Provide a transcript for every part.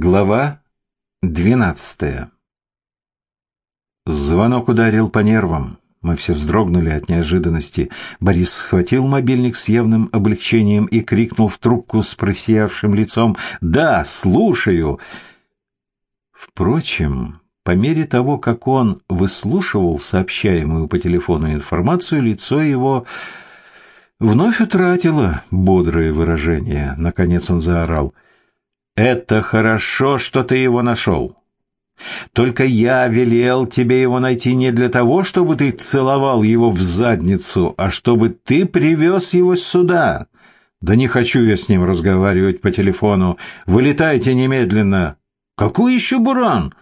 Глава двенадцатая Звонок ударил по нервам. Мы все вздрогнули от неожиданности. Борис схватил мобильник с явным облегчением и крикнул в трубку с просиявшим лицом «Да, слушаю!». Впрочем, по мере того, как он выслушивал сообщаемую по телефону информацию, лицо его вновь утратило бодрое выражение. Наконец он заорал — это хорошо, что ты его нашел. Только я велел тебе его найти не для того, чтобы ты целовал его в задницу, а чтобы ты привез его сюда. Да не хочу я с ним разговаривать по телефону. Вылетайте немедленно. Какой еще буран?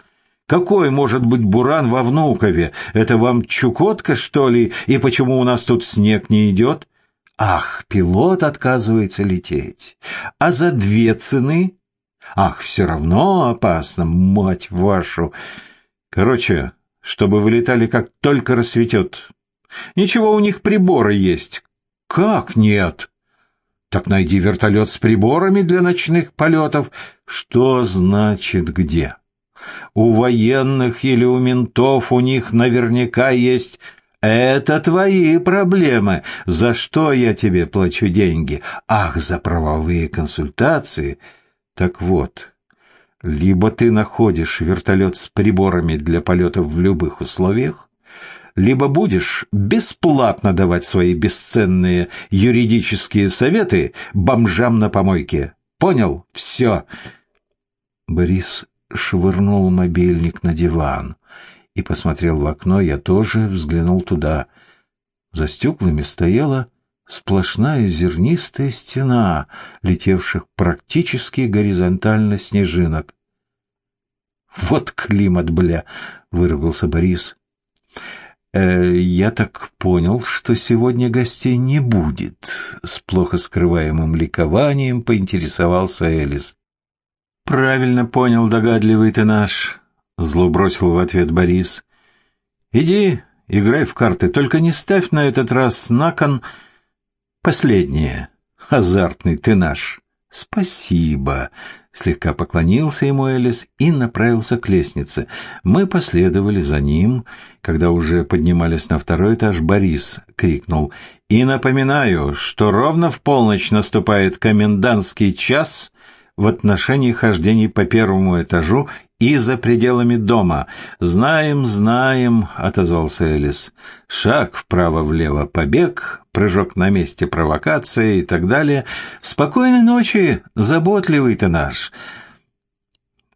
Какой может быть буран во Внукове? Это вам Чукотка, что ли? И почему у нас тут снег не идет? Ах, пилот отказывается лететь. А за две цены Ах, все равно опасно, мать вашу. Короче, чтобы вылетали как только рассветет. Ничего, у них приборы есть. Как нет? Так найди вертолет с приборами для ночных полетов. Что значит где? У военных или у ментов у них наверняка есть... Это твои проблемы. За что я тебе плачу деньги? Ах, за правовые консультации. Так вот, либо ты находишь вертолет с приборами для полетов в любых условиях, либо будешь бесплатно давать свои бесценные юридические советы бомжам на помойке. Понял? Все. Борис швырнул мобильник на диван и посмотрел в окно. Я тоже взглянул туда. За стеклами стояла сплошная зернистая стена, летевших практически горизонтально снежинок. «Вот климат, бля!» — выругался Борис. «Э, «Я так понял, что сегодня гостей не будет», — с плохо скрываемым ликованием поинтересовался Элис. «Правильно понял, догадливый ты наш», — зло бросил в ответ Борис. «Иди, играй в карты, только не ставь на этот раз на кон...» Последнее. Азартный ты наш. Спасибо. Слегка поклонился ему Элис и направился к лестнице. Мы последовали за ним. Когда уже поднимались на второй этаж, Борис крикнул. «И напоминаю, что ровно в полночь наступает комендантский час в отношении хождений по первому этажу и за пределами дома. Знаем, знаем, отозвался Элис. Шаг вправо-влево, побег, прыжок на месте, провокация и так далее. Спокойной ночи, заботливый ты наш.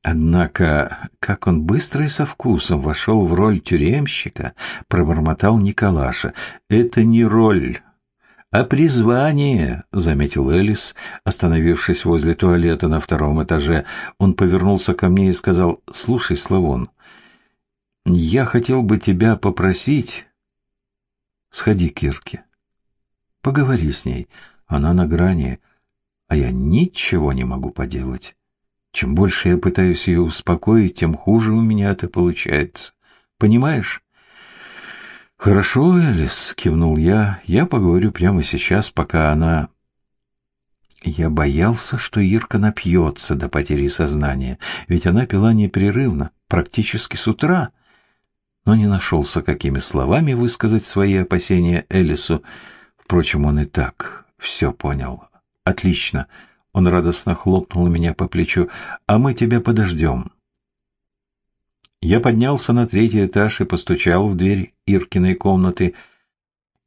Однако, как он быстро и со вкусом вошел в роль тюремщика, пробормотал Николаша. Это не роль, «А призвание», — заметил Элис, остановившись возле туалета на втором этаже. Он повернулся ко мне и сказал, «Слушай, Славон, я хотел бы тебя попросить...» «Сходи к Ирке, поговори с ней, она на грани, а я ничего не могу поделать. Чем больше я пытаюсь ее успокоить, тем хуже у меня это получается. Понимаешь?» «Хорошо, Элис», — кивнул я, — «я поговорю прямо сейчас, пока она...» Я боялся, что Ирка напьется до потери сознания, ведь она пила непрерывно, практически с утра, но не нашелся, какими словами высказать свои опасения Элису. Впрочем, он и так все понял. «Отлично!» — он радостно хлопнул меня по плечу. «А мы тебя подождем». Я поднялся на третий этаж и постучал в дверь Иркиной комнаты.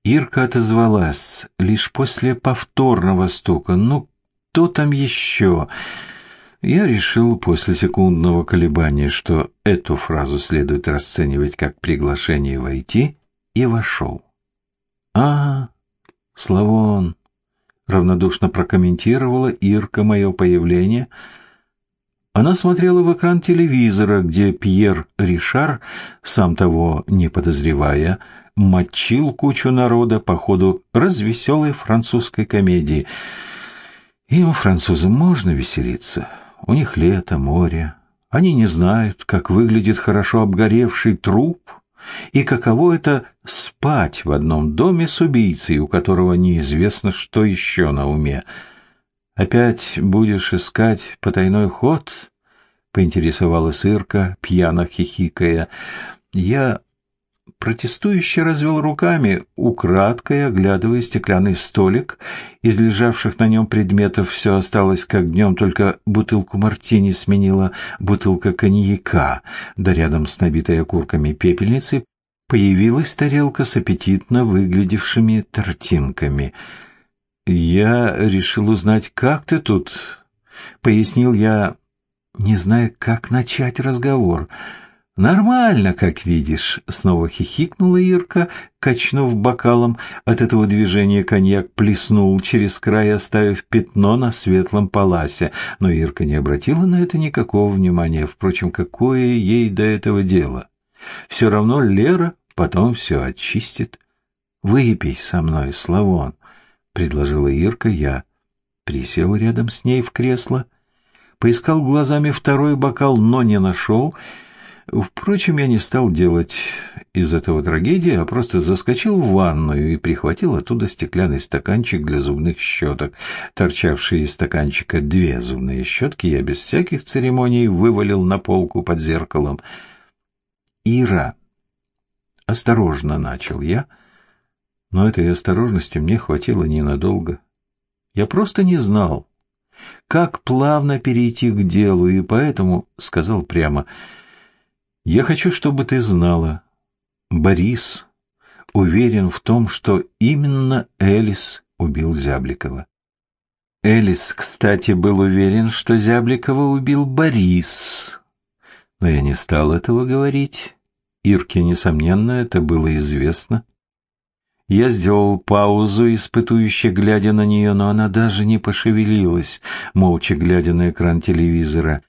Ирка отозвалась лишь после повторного стука. «Ну, кто там еще?» Я решил после секундного колебания, что эту фразу следует расценивать как приглашение войти, и вошел. «А, Славон!» — равнодушно прокомментировала Ирка мое появление — она смотрела в экран телевизора, где Пьер Ришар, сам того не подозревая, мочил кучу народа по ходу развеселой французской комедии. Им, французам, можно веселиться. У них лето, море. Они не знают, как выглядит хорошо обгоревший труп и каково это спать в одном доме с убийцей, у которого неизвестно, что еще на уме. Опять будешь искать потайной ход? поинтересовалась Ирка, пьяно хихикая. Я протестующе развел руками, украдкой оглядывая стеклянный столик. Из лежавших на нем предметов все осталось как днем, только бутылку мартини сменила бутылка коньяка, да рядом с набитой окурками пепельницей появилась тарелка с аппетитно выглядевшими тортинками. «Я решил узнать, как ты тут?» — пояснил я, не зная, как начать разговор — «Нормально, как видишь», — снова хихикнула Ирка, качнув бокалом. От этого движения коньяк плеснул через край, оставив пятно на светлом паласе. Но Ирка не обратила на это никакого внимания. Впрочем, какое ей до этого дело? Все равно Лера потом все очистит. «Выпей со мной, Славон», — предложила Ирка. Я присел рядом с ней в кресло, поискал глазами второй бокал, но не нашел — Впрочем, я не стал делать из этого трагедии, а просто заскочил в ванную и прихватил оттуда стеклянный стаканчик для зубных щеток. Торчавшие из стаканчика две зубные щетки я без всяких церемоний вывалил на полку под зеркалом. «Ира!» Осторожно начал я, но этой осторожности мне хватило ненадолго. Я просто не знал, как плавно перейти к делу, и поэтому сказал прямо — я хочу, чтобы ты знала, Борис уверен в том, что именно Элис убил Зябликова. Элис, кстати, был уверен, что Зябликова убил Борис. Но я не стал этого говорить. Ирке, несомненно, это было известно. Я сделал паузу, испытующе глядя на нее, но она даже не пошевелилась, молча глядя на экран телевизора.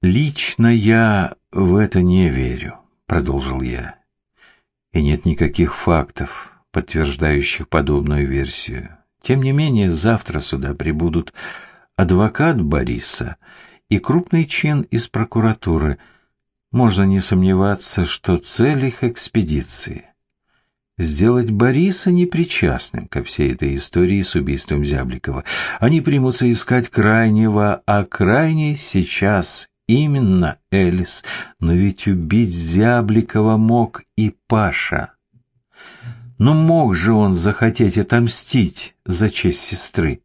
Лично я «В это не верю», — продолжил я. «И нет никаких фактов, подтверждающих подобную версию. Тем не менее, завтра сюда прибудут адвокат Бориса и крупный чин из прокуратуры. Можно не сомневаться, что цель их экспедиции — сделать Бориса непричастным ко всей этой истории с убийством Зябликова. Они примутся искать крайнего, а крайний сейчас Именно Элис, но ведь убить Зябликова мог и Паша. Но мог же он захотеть отомстить за честь сестры.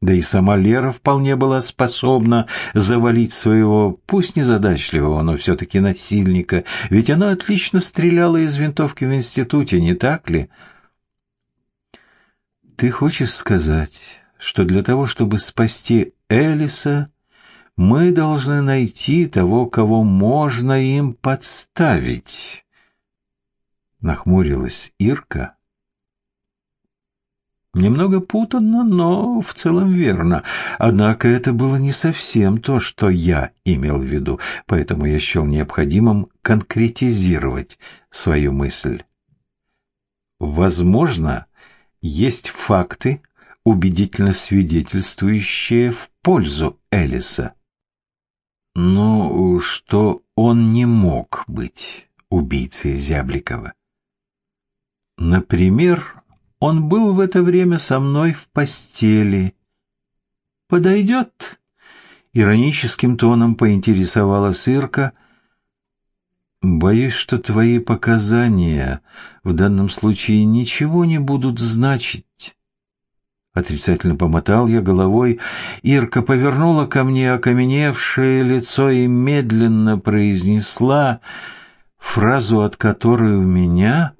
Да и сама Лера вполне была способна завалить своего, пусть незадачливого, но все-таки насильника, ведь она отлично стреляла из винтовки в институте, не так ли? Ты хочешь сказать, что для того, чтобы спасти Элиса, мы должны найти того, кого можно им подставить. Нахмурилась Ирка. Немного путанно, но в целом верно. Однако это было не совсем то, что я имел в виду, поэтому я счел необходимым конкретизировать свою мысль. Возможно, есть факты, убедительно свидетельствующие в пользу Элиса. Ну, что он не мог быть убийцей Зябликова. Например, он был в это время со мной в постели. «Подойдет?» — ироническим тоном поинтересовалась Ирка. «Боюсь, что твои показания в данном случае ничего не будут значить. Отрицательно помотал я головой. Ирка повернула ко мне окаменевшее лицо и медленно произнесла фразу, от которой у меня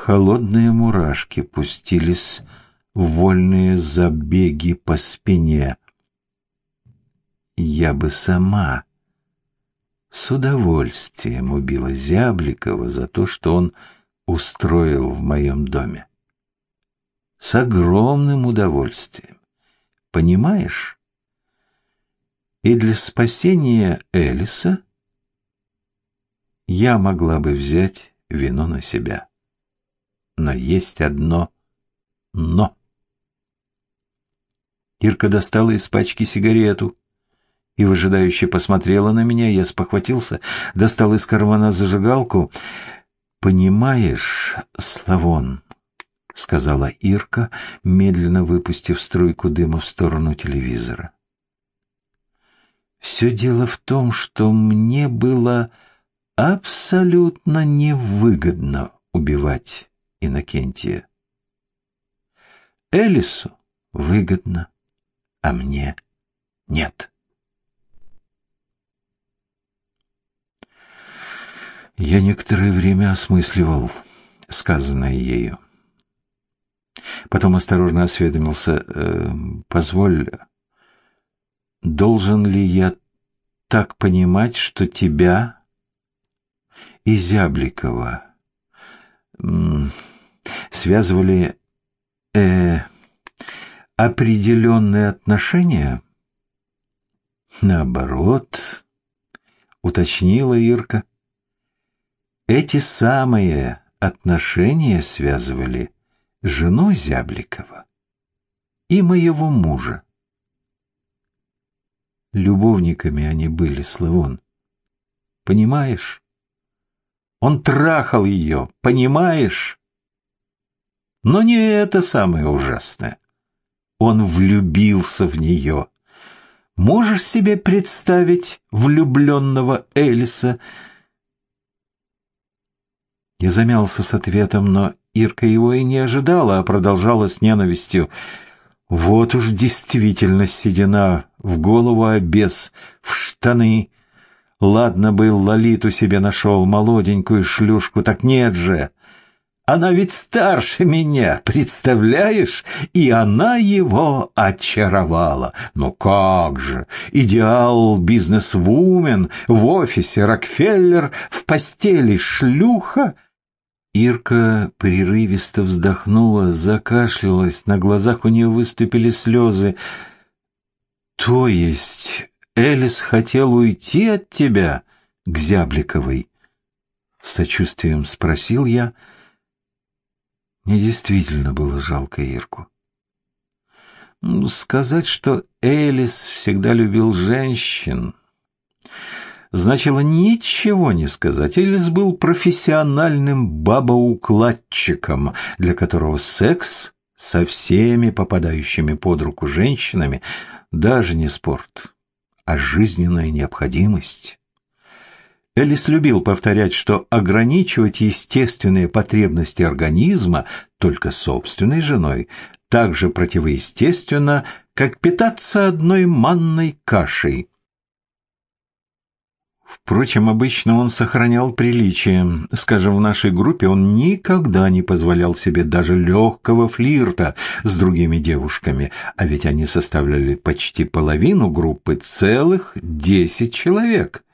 холодные мурашки пустились в вольные забеги по спине. Я бы сама с удовольствием убила Зябликова за то, что он устроил в моем доме с огромным удовольствием. Понимаешь? И для спасения Элиса я могла бы взять вину на себя. Но есть одно «но». Ирка достала из пачки сигарету и выжидающе посмотрела на меня. Я спохватился, достал из кармана зажигалку. «Понимаешь, Славон...» — сказала Ирка, медленно выпустив струйку дыма в сторону телевизора. «Все дело в том, что мне было абсолютно невыгодно убивать Иннокентия. Элису выгодно, а мне нет. Я некоторое время осмысливал сказанное ею. Потом осторожно осведомился, э, «Позволь, должен ли я так понимать, что тебя и Зябликова связывали э, определенные отношения?» «Наоборот», — уточнила Ирка, — «эти самые отношения связывали жену Зябликова и моего мужа. Любовниками они были, Славон. Понимаешь? Он трахал ее, понимаешь? Но не это самое ужасное. Он влюбился в нее. Можешь себе представить влюбленного Элиса? Я замялся с ответом, но Ирка его и не ожидала, а продолжала с ненавистью. Вот уж действительно седина в голову обез, в штаны. Ладно бы Лолиту себе нашел, молоденькую шлюшку, так нет же. Она ведь старше меня, представляешь? И она его очаровала. Ну как же, идеал бизнес-вумен, в офисе Рокфеллер, в постели шлюха — Ирка прерывисто вздохнула, закашлялась, на глазах у нее выступили слезы. «То есть Элис хотел уйти от тебя к Зябликовой?» С сочувствием спросил я. Мне действительно было жалко Ирку. Ну, сказать, что Элис всегда любил женщин, значило ничего не сказать. Элис был профессиональным бабоукладчиком, для которого секс со всеми попадающими под руку женщинами даже не спорт, а жизненная необходимость. Элис любил повторять, что ограничивать естественные потребности организма только собственной женой так же противоестественно, как питаться одной манной кашей. Впрочем, обычно он сохранял приличие. Скажем, в нашей группе он никогда не позволял себе даже легкого флирта с другими девушками, а ведь они составляли почти половину группы, целых десять человек.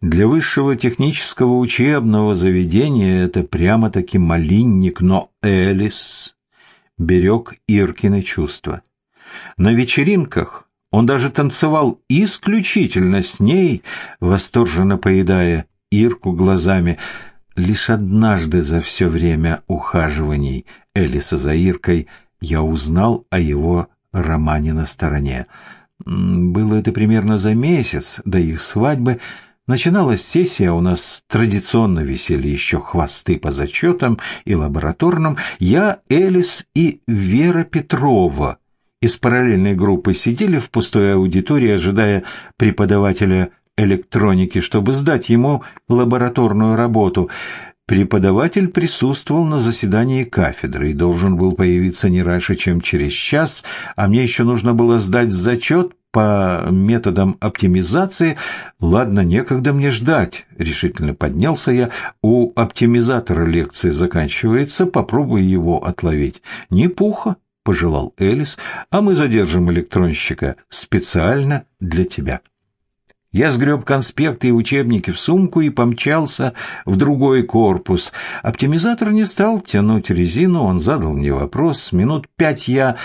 Для высшего технического учебного заведения это прямо-таки малинник, но Элис берег Иркины чувства. На вечеринках он даже танцевал исключительно с ней, восторженно поедая Ирку глазами. Лишь однажды за все время ухаживаний Элиса за Иркой я узнал о его романе на стороне. Было это примерно за месяц до их свадьбы. Начиналась сессия, у нас традиционно висели еще хвосты по зачетам и лабораторным. Я, Элис и Вера Петрова — из параллельной группы сидели в пустой аудитории, ожидая преподавателя электроники, чтобы сдать ему лабораторную работу. Преподаватель присутствовал на заседании кафедры и должен был появиться не раньше, чем через час, а мне еще нужно было сдать зачет по методам оптимизации. Ладно, некогда мне ждать, решительно поднялся я. У оптимизатора лекция заканчивается, попробуй его отловить. Не пуха, — пожелал Элис, — а мы задержим электронщика специально для тебя. Я сгреб конспекты и учебники в сумку и помчался в другой корпус. Оптимизатор не стал тянуть резину, он задал мне вопрос. Минут пять я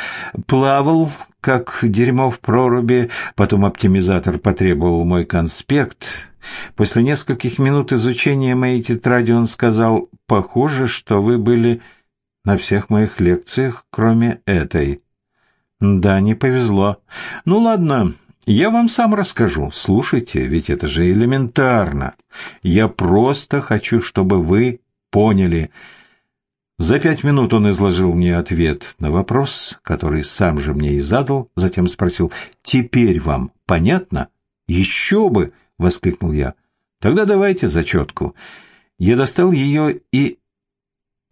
плавал, как дерьмо в проруби, потом оптимизатор потребовал мой конспект. После нескольких минут изучения моей тетради он сказал, «Похоже, что вы были на всех моих лекциях, кроме этой. Да, не повезло. Ну ладно, я вам сам расскажу. Слушайте, ведь это же элементарно. Я просто хочу, чтобы вы поняли. За пять минут он изложил мне ответ на вопрос, который сам же мне и задал, затем спросил, «Теперь вам понятно?» «Еще бы!» — воскликнул я. «Тогда давайте зачетку». Я достал ее и...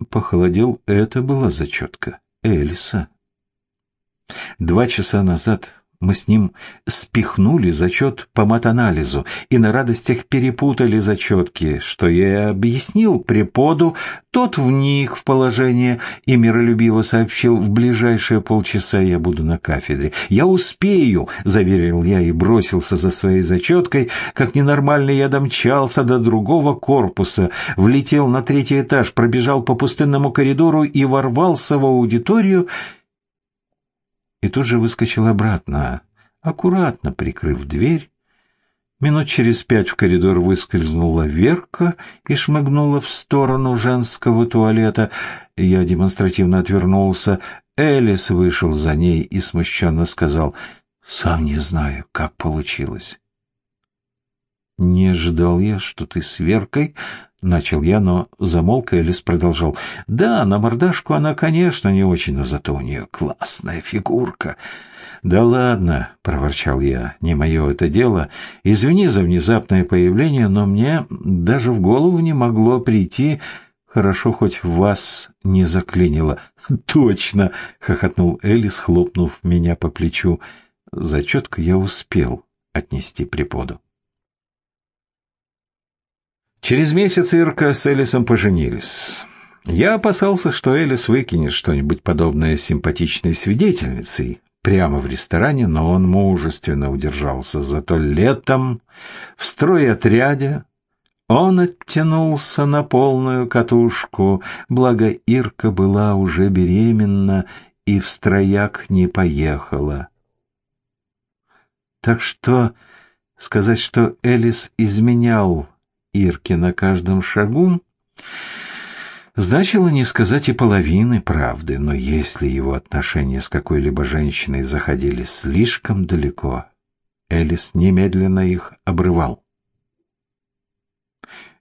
Похолодел, это была зачетка Элиса. Два часа назад мы с ним спихнули зачет по матанализу и на радостях перепутали зачетки, что я объяснил преподу, тот вник в положение и миролюбиво сообщил, в ближайшие полчаса я буду на кафедре. «Я успею», — заверил я и бросился за своей зачеткой. Как ненормальный я домчался до другого корпуса, влетел на третий этаж, пробежал по пустынному коридору и ворвался в аудиторию, и тут же выскочил обратно, аккуратно прикрыв дверь. Минут через пять в коридор выскользнула Верка и шмыгнула в сторону женского туалета. Я демонстративно отвернулся. Элис вышел за ней и смущенно сказал, «Сам не знаю, как получилось». «Не ожидал я, что ты с Веркой Начал я, но замолк, и Элис продолжал. «Да, на мордашку она, конечно, не очень, но зато у нее классная фигурка». «Да ладно», — проворчал я, — «не мое это дело. Извини за внезапное появление, но мне даже в голову не могло прийти. Хорошо, хоть вас не заклинило». «Точно!» — хохотнул Элис, хлопнув меня по плечу. Зачетку я успел отнести преподу. Через месяц Ирка с Элисом поженились. Я опасался, что Элис выкинет что-нибудь подобное симпатичной свидетельницей прямо в ресторане, но он мужественно удержался. Зато летом в стройотряде он оттянулся на полную катушку, благо Ирка была уже беременна и в строяк не поехала. Так что сказать, что Элис изменял Ирке на каждом шагу, значило не сказать и половины правды, но если его отношения с какой-либо женщиной заходили слишком далеко, Элис немедленно их обрывал.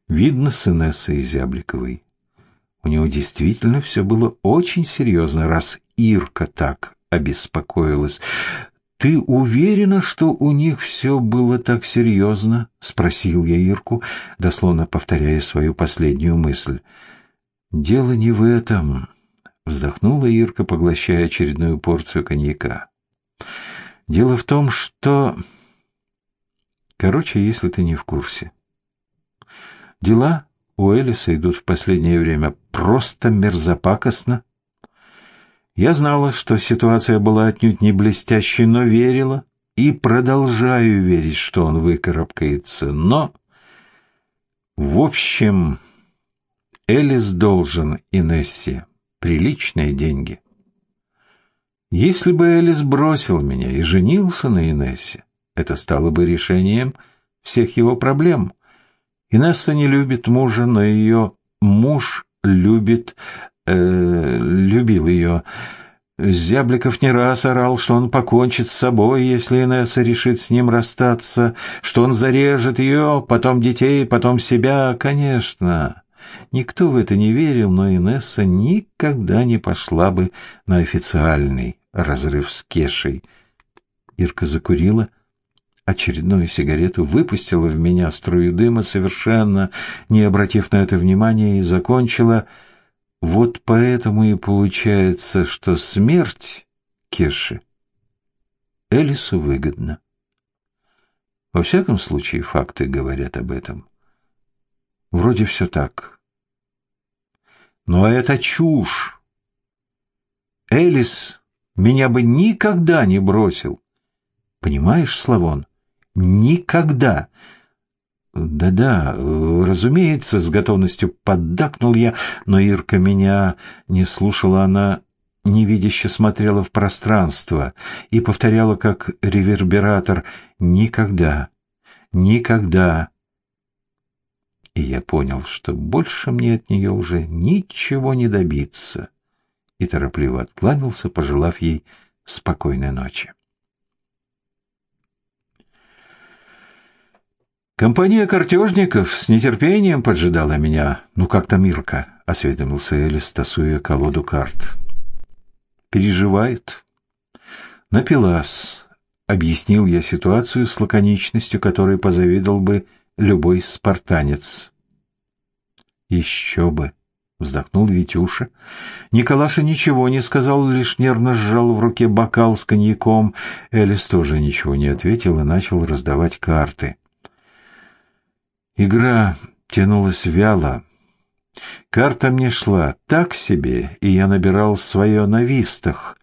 Видно с Инессой Зябликовой. У него действительно все было очень серьезно, раз Ирка так обеспокоилась. «Ты уверена, что у них все было так серьезно?» — спросил я Ирку, дословно повторяя свою последнюю мысль. «Дело не в этом», — вздохнула Ирка, поглощая очередную порцию коньяка. «Дело в том, что...» Короче, если ты не в курсе. Дела у Элиса идут в последнее время просто мерзопакостно. Я знала, что ситуация была отнюдь не блестящей, но верила и продолжаю верить, что он выкарабкается. Но, в общем, Элис должен Инессе приличные деньги. Если бы Элис бросил меня и женился на Инессе, это стало бы решением всех его проблем. Инесса не любит мужа, но ее муж любит э, любил ее. Зябликов не раз орал, что он покончит с собой, если Инесса решит с ним расстаться, что он зарежет ее, потом детей, потом себя. Конечно, никто в это не верил, но Инесса никогда не пошла бы на официальный разрыв с Кешей. Ирка закурила очередную сигарету, выпустила в меня струю дыма, совершенно не обратив на это внимания, и закончила — вот поэтому и получается, что смерть Кеши Элису выгодна. Во всяком случае, факты говорят об этом. Вроде все так. Но это чушь. Элис меня бы никогда не бросил. Понимаешь, Славон? Никогда. «Да-да, разумеется», — с готовностью поддакнул я, но Ирка меня не слушала, она невидяще смотрела в пространство и повторяла как ревербератор «никогда, никогда». И я понял, что больше мне от нее уже ничего не добиться, и торопливо откланялся, пожелав ей спокойной ночи. Компания картежников с нетерпением поджидала меня. «Ну как там Ирка?» — осведомился Элис, тасуя колоду карт. «Переживает». Напилась. Объяснил я ситуацию с лаконичностью, которой позавидовал бы любой спартанец. Еще бы, вздохнул Витюша. Николаша ничего не сказал, лишь нервно сжал в руке бокал с коньяком. Элис тоже ничего не ответил и начал раздавать карты. Игра тянулась вяло. Карта мне шла так себе, и я набирал свое на вистах.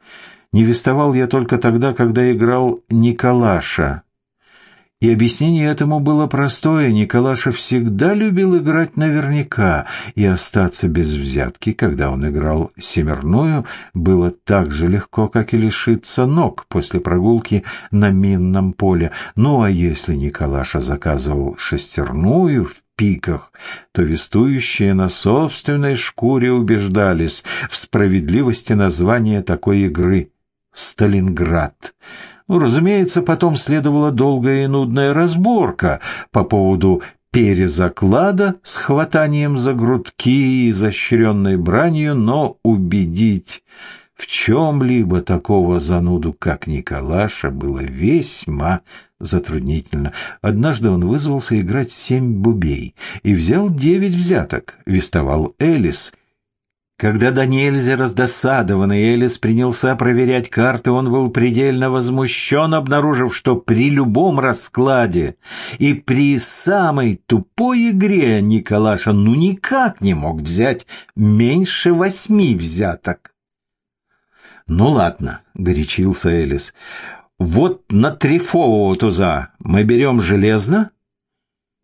Не вистовал я только тогда, когда играл Николаша. И объяснение этому было простое. Николаша всегда любил играть наверняка, и остаться без взятки, когда он играл семерную, было так же легко, как и лишиться ног после прогулки на минном поле. Ну, а если Николаша заказывал шестерную в пиках, то вестующие на собственной шкуре убеждались в справедливости названия такой игры — «Сталинград». Ну, разумеется, потом следовала долгая и нудная разборка по поводу перезаклада с хватанием за грудки и изощренной бранью, но убедить в чем-либо такого зануду, как Николаша, было весьма затруднительно. Однажды он вызвался играть семь бубей и взял девять взяток, вестовал Элис, когда до нельзя раздосадованный Элис принялся проверять карты, он был предельно возмущен, обнаружив, что при любом раскладе и при самой тупой игре Николаша ну никак не мог взять меньше восьми взяток. «Ну ладно», — горячился Элис, — «вот на трифового туза мы берем железно,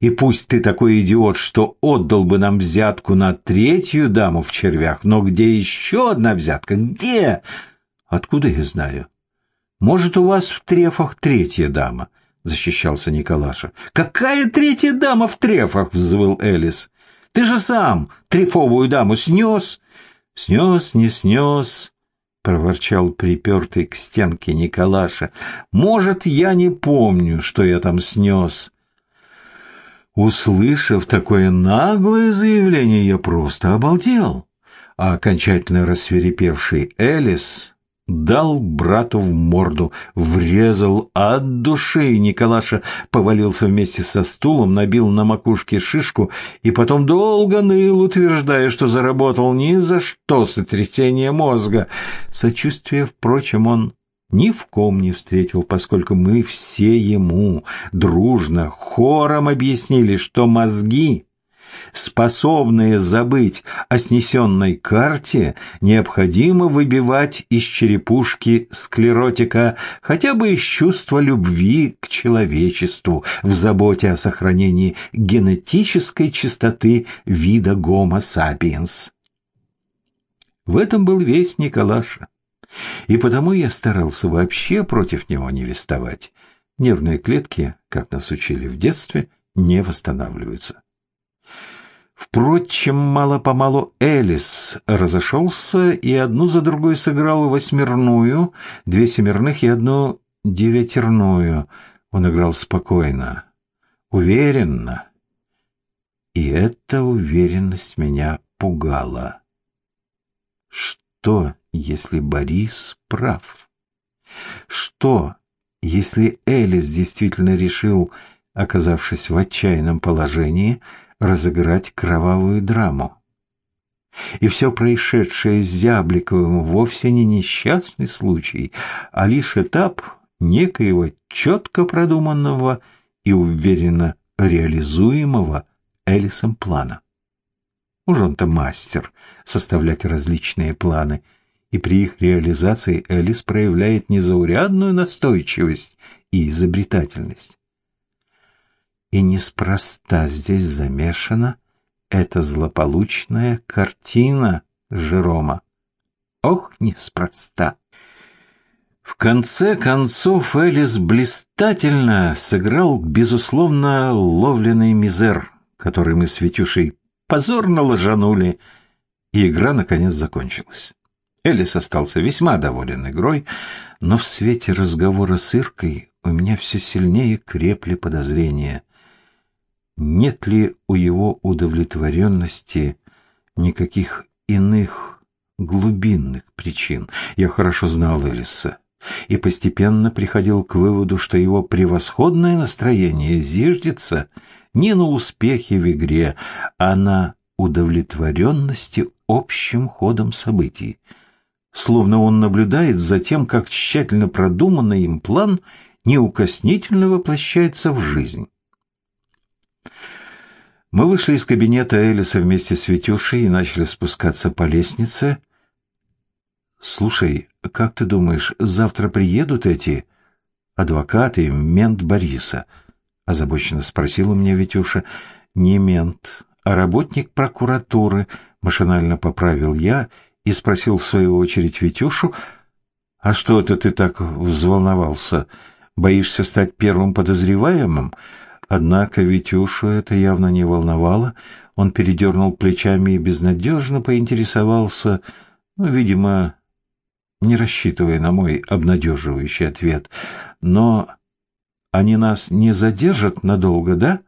и пусть ты такой идиот, что отдал бы нам взятку на третью даму в червях, но где еще одна взятка? Где? Откуда я знаю? Может, у вас в трефах третья дама? Защищался Николаша. Какая третья дама в трефах? Взвыл Элис. Ты же сам трефовую даму снес. Снес, не снес, проворчал припертый к стенке Николаша. Может, я не помню, что я там снес. Услышав такое наглое заявление, я просто обалдел, а окончательно рассверепевший Элис дал брату в морду, врезал от души. Николаша повалился вместе со стулом, набил на макушке шишку и потом долго ныл, утверждая, что заработал ни за что сотрясение мозга. Сочувствие, впрочем, он ни в ком не встретил, поскольку мы все ему дружно, хором объяснили, что мозги, способные забыть о снесенной карте, необходимо выбивать из черепушки склеротика хотя бы из чувства любви к человечеству в заботе о сохранении генетической чистоты вида Homo sapiens. В этом был весь Николаша. И потому я старался вообще против него не вестовать. Нервные клетки, как нас учили в детстве, не восстанавливаются. Впрочем, мало-помалу Элис разошелся и одну за другой сыграл восьмерную, две семерных и одну девятерную. Он играл спокойно, уверенно. И эта уверенность меня пугала. Что если Борис прав? Что, если Элис действительно решил, оказавшись в отчаянном положении, разыграть кровавую драму? И все происшедшее с Зябликовым вовсе не несчастный случай, а лишь этап некоего четко продуманного и уверенно реализуемого Элисом плана. Уж он-то мастер составлять различные планы – и при их реализации Элис проявляет незаурядную настойчивость и изобретательность. И неспроста здесь замешана эта злополучная картина Жерома. Ох, неспроста! В конце концов Элис блистательно сыграл, безусловно, ловленный мизер, который мы с Витюшей позорно ложанули, и игра наконец закончилась. Элис остался весьма доволен игрой, но в свете разговора с Иркой у меня все сильнее крепли подозрения. Нет ли у его удовлетворенности никаких иных глубинных причин? Я хорошо знал Элиса. и постепенно приходил к выводу, что его превосходное настроение зиждется не на успехе в игре, а на удовлетворенности общим ходом событий. Словно он наблюдает за тем, как тщательно продуманный им план неукоснительно воплощается в жизнь. Мы вышли из кабинета Элиса вместе с Витюшей и начали спускаться по лестнице. «Слушай, как ты думаешь, завтра приедут эти адвокаты, мент Бориса?» — озабоченно спросил у меня Витюша. «Не мент, а работник прокуратуры», — машинально поправил я и спросил в свою очередь Витюшу, «А что это ты так взволновался? Боишься стать первым подозреваемым?» Однако Витюшу это явно не волновало. Он передернул плечами и безнадежно поинтересовался, ну, видимо, не рассчитывая на мой обнадеживающий ответ. «Но они нас не задержат надолго, да?»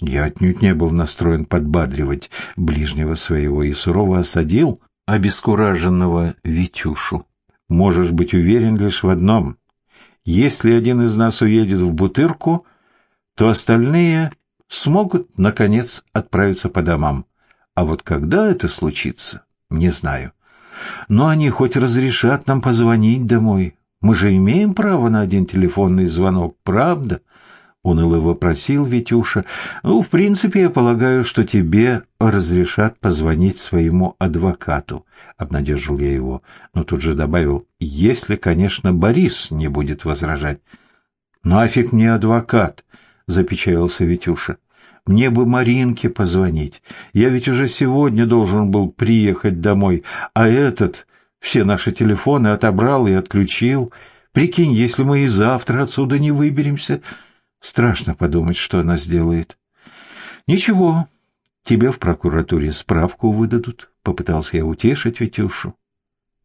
Я отнюдь не был настроен подбадривать ближнего своего и сурово осадил обескураженного Витюшу. «Можешь быть уверен лишь в одном. Если один из нас уедет в Бутырку, то остальные смогут, наконец, отправиться по домам. А вот когда это случится, не знаю. Но они хоть разрешат нам позвонить домой. Мы же имеем право на один телефонный звонок, правда?» Уныло вопросил Витюша. «Ну, в принципе, я полагаю, что тебе разрешат позвонить своему адвокату», — обнадежил я его, но тут же добавил, «если, конечно, Борис не будет возражать». «Нафиг мне адвокат», — запечалился Витюша. «Мне бы Маринке позвонить. Я ведь уже сегодня должен был приехать домой, а этот все наши телефоны отобрал и отключил. Прикинь, если мы и завтра отсюда не выберемся...» Страшно подумать, что она сделает. Ничего, тебе в прокуратуре справку выдадут, попытался я утешить Витюшу.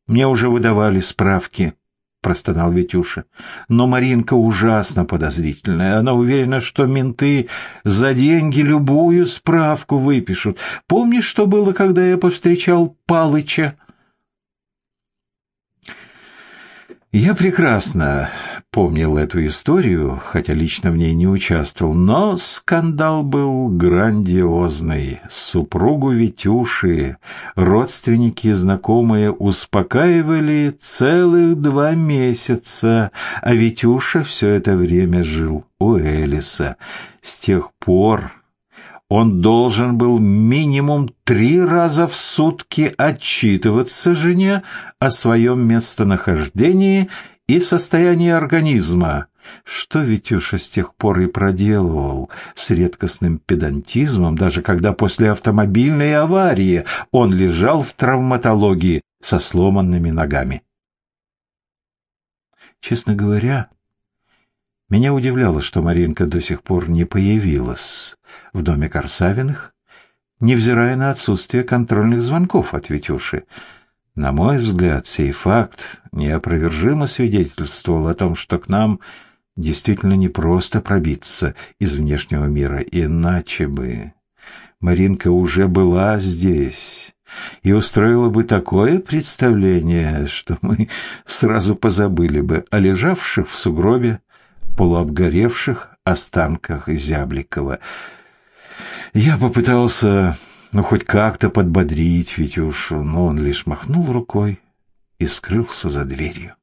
Мне уже выдавали справки, простонал Витюша. Но Маринка ужасно подозрительная. Она уверена, что менты за деньги любую справку выпишут. Помнишь, что было, когда я повстречал Палыча? Я прекрасно помнил эту историю, хотя лично в ней не участвовал, но скандал был грандиозный. Супругу Витюши родственники и знакомые успокаивали целых два месяца, а Витюша все это время жил у Элиса. С тех пор он должен был минимум три раза в сутки отчитываться жене о своем местонахождении и состоянии организма, что Витюша с тех пор и проделывал с редкостным педантизмом, даже когда после автомобильной аварии он лежал в травматологии со сломанными ногами. Честно говоря, меня удивляло, что Маринка до сих пор не появилась в доме Корсавиных, невзирая на отсутствие контрольных звонков от Витюши. На мой взгляд, сей факт неопровержимо свидетельствовал о том, что к нам действительно не просто пробиться из внешнего мира, иначе бы Маринка уже была здесь и устроила бы такое представление, что мы сразу позабыли бы о лежавших в сугробе полуобгоревших останках Зябликова. Я попытался, ну, хоть как-то подбодрить Витюшу, но он лишь махнул рукой и скрылся за дверью.